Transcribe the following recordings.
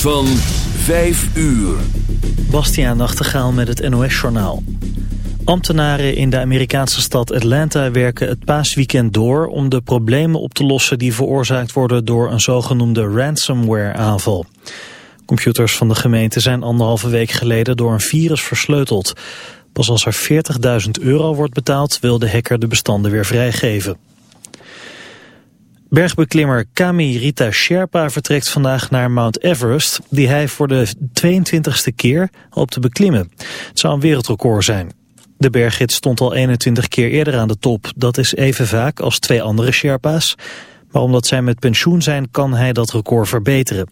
van 5 uur. Bastiaan Nachtegaal met het NOS-journaal. Ambtenaren in de Amerikaanse stad Atlanta werken het paasweekend door... om de problemen op te lossen die veroorzaakt worden door een zogenoemde ransomware-aanval. Computers van de gemeente zijn anderhalve week geleden door een virus versleuteld. Pas als er 40.000 euro wordt betaald wil de hacker de bestanden weer vrijgeven. Bergbeklimmer Kami Rita Sherpa vertrekt vandaag naar Mount Everest... die hij voor de 22e keer hoopt te beklimmen. Het zou een wereldrecord zijn. De berggids stond al 21 keer eerder aan de top. Dat is even vaak als twee andere Sherpa's. Maar omdat zij met pensioen zijn, kan hij dat record verbeteren.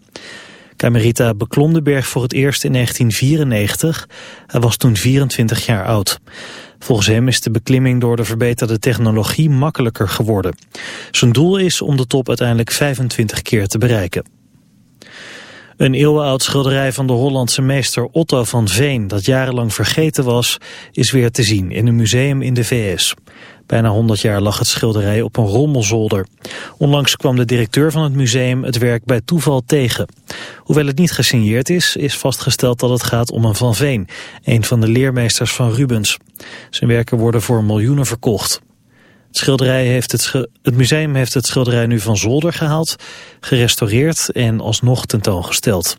Kamerita beklom de berg voor het eerst in 1994. Hij was toen 24 jaar oud. Volgens hem is de beklimming door de verbeterde technologie makkelijker geworden. Zijn doel is om de top uiteindelijk 25 keer te bereiken. Een eeuwenoud schilderij van de Hollandse meester Otto van Veen... dat jarenlang vergeten was, is weer te zien in een museum in de VS. Bijna 100 jaar lag het schilderij op een rommelzolder. Onlangs kwam de directeur van het museum het werk bij toeval tegen. Hoewel het niet gesigneerd is, is vastgesteld dat het gaat om een Van Veen... een van de leermeesters van Rubens. Zijn werken worden voor miljoenen verkocht. Het, schilderij heeft het, het, museum heeft het schilderij nu van zolder gehaald, gerestaureerd en alsnog tentoongesteld.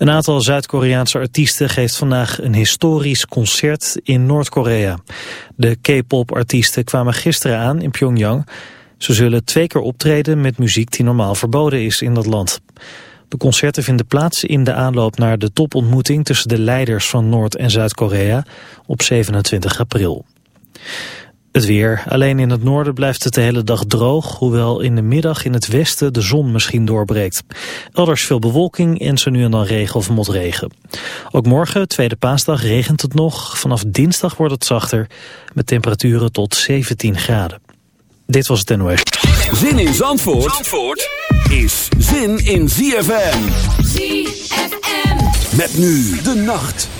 Een aantal Zuid-Koreaanse artiesten geeft vandaag een historisch concert in Noord-Korea. De K-pop-artiesten kwamen gisteren aan in Pyongyang. Ze zullen twee keer optreden met muziek die normaal verboden is in dat land. De concerten vinden plaats in de aanloop naar de topontmoeting tussen de leiders van Noord- en Zuid-Korea op 27 april. Het weer. Alleen in het noorden blijft het de hele dag droog, hoewel in de middag in het westen de zon misschien doorbreekt. Elders veel bewolking en zo nu en dan regen of motregen. Ook morgen, tweede paasdag, regent het nog. Vanaf dinsdag wordt het zachter, met temperaturen tot 17 graden. Dit was het NOS. Zin in Zandvoort, Zandvoort is zin in ZFM. ZFM. Met nu de nacht.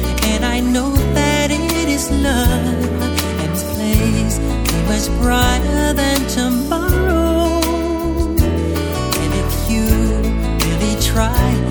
Place be much brighter than tomorrow. And if you really try,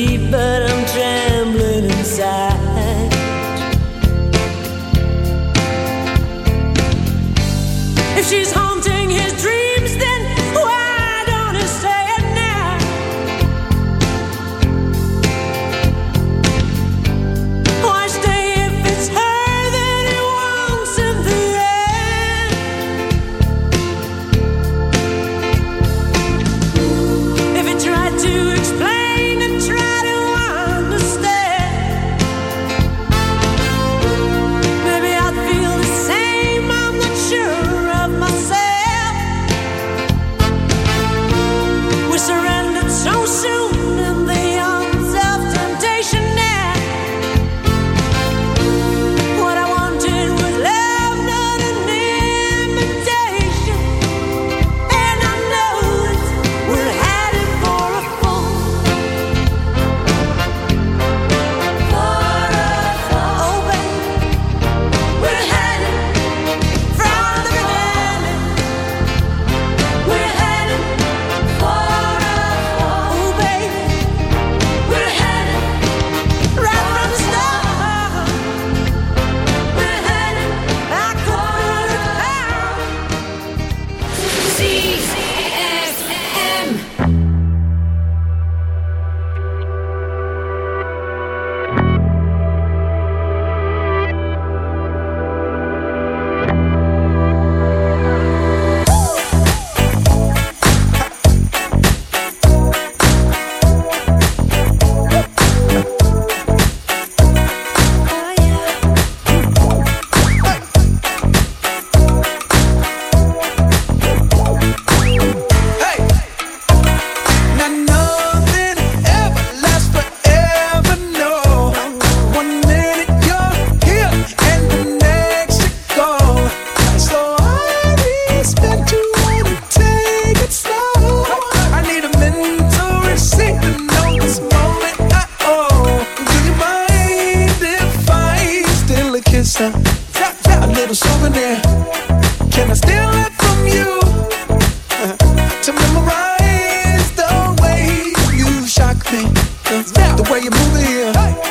way you're moving here. Hey.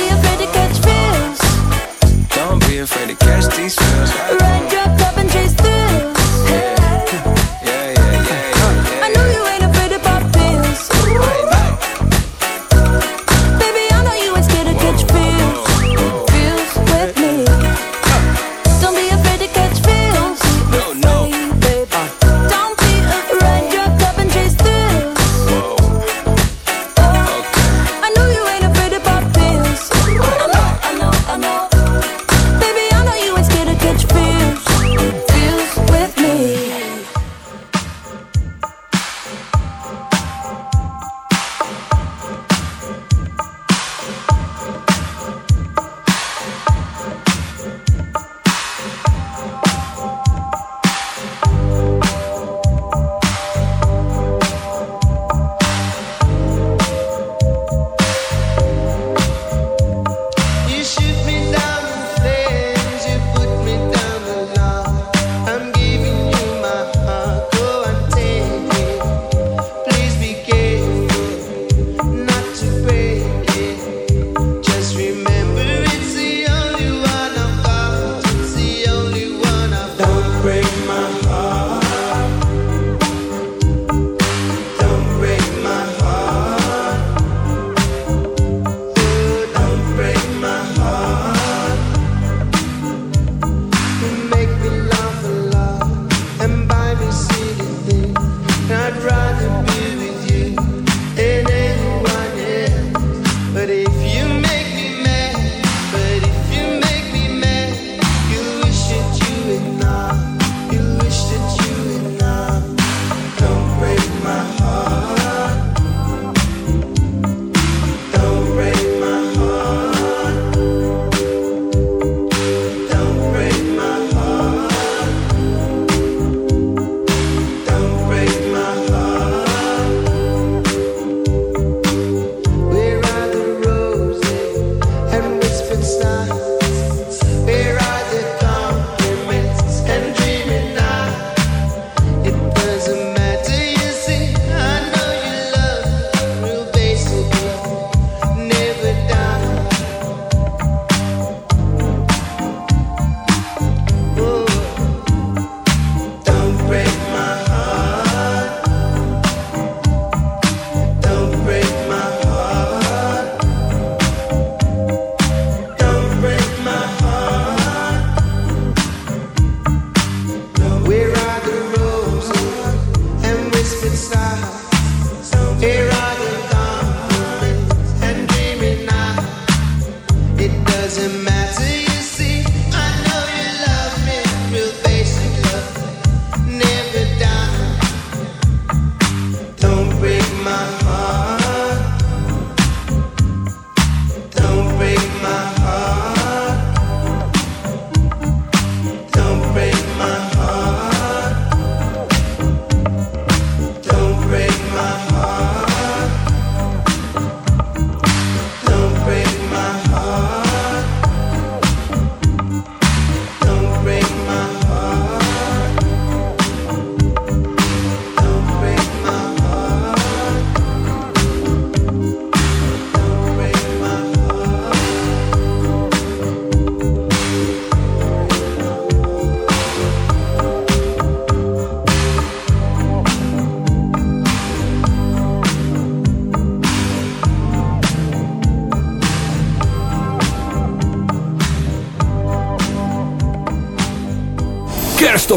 Be afraid to catch these feels. Ride your cup and chase thrills.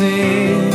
see.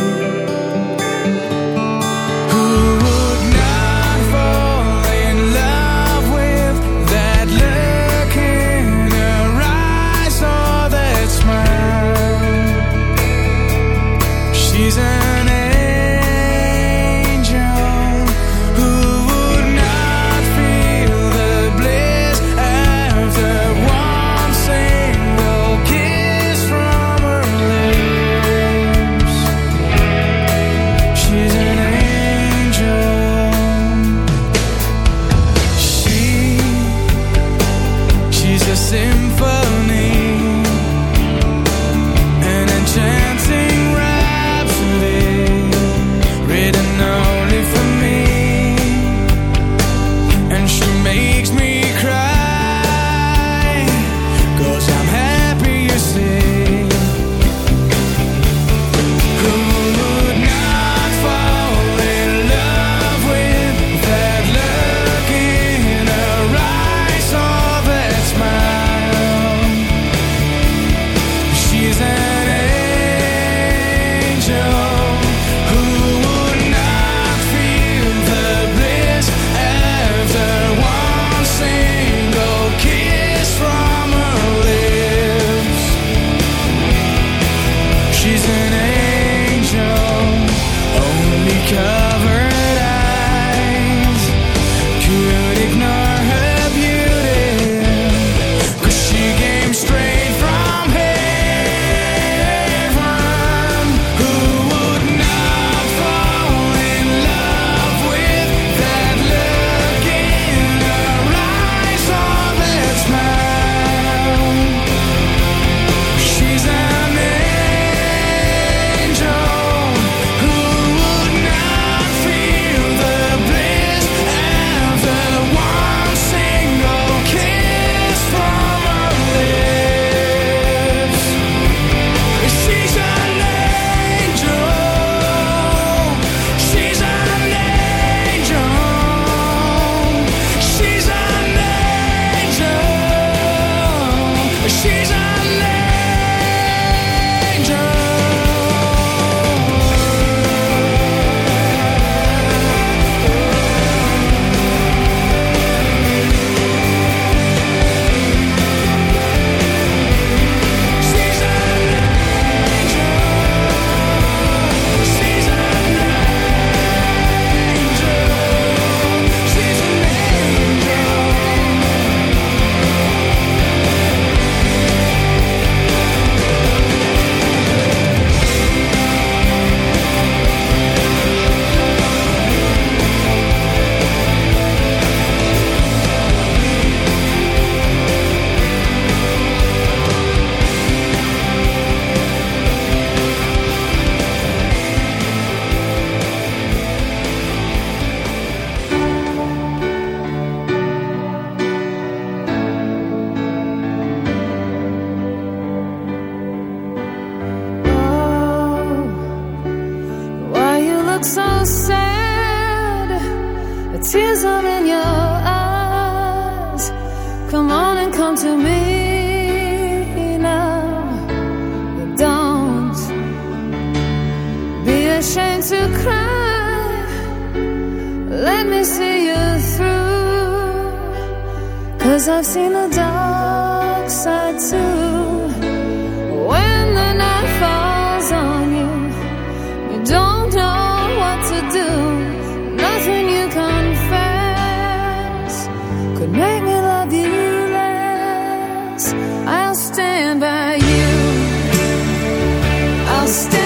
lost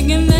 singing.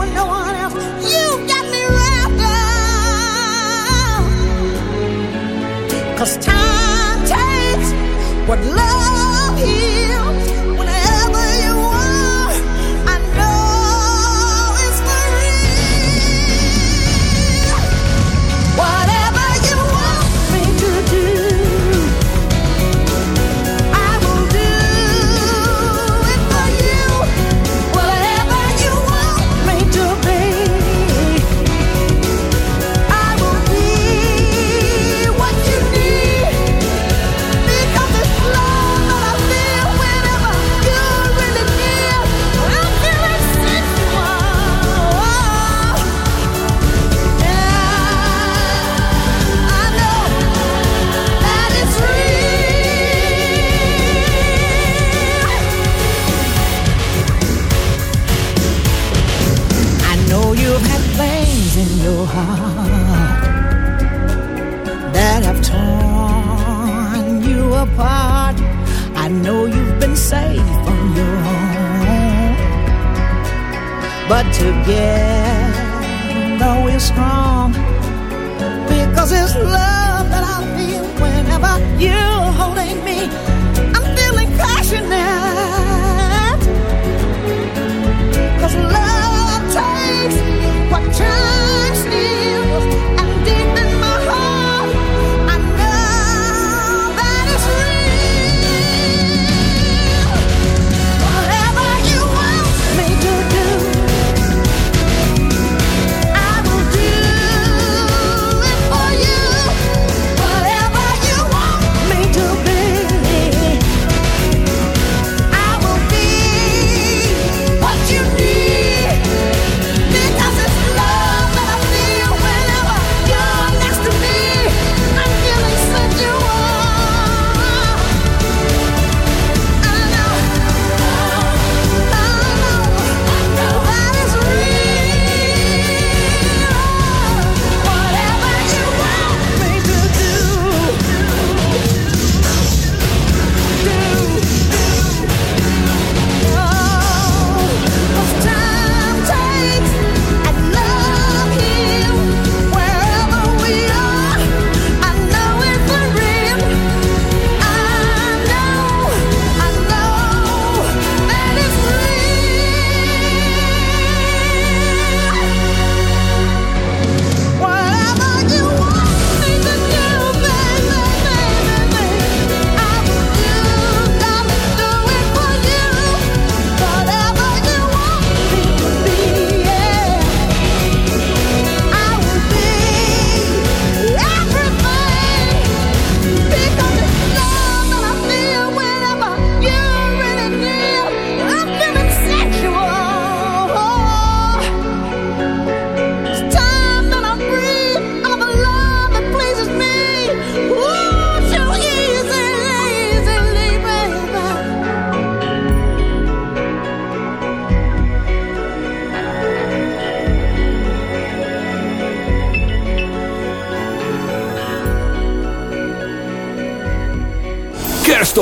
what love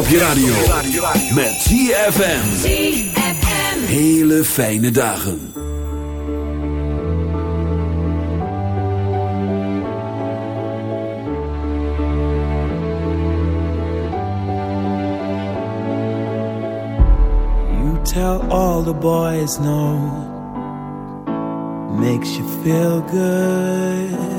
je radio. Met ZFM. Hele fijne dagen. You tell all the boys no. Makes you feel good,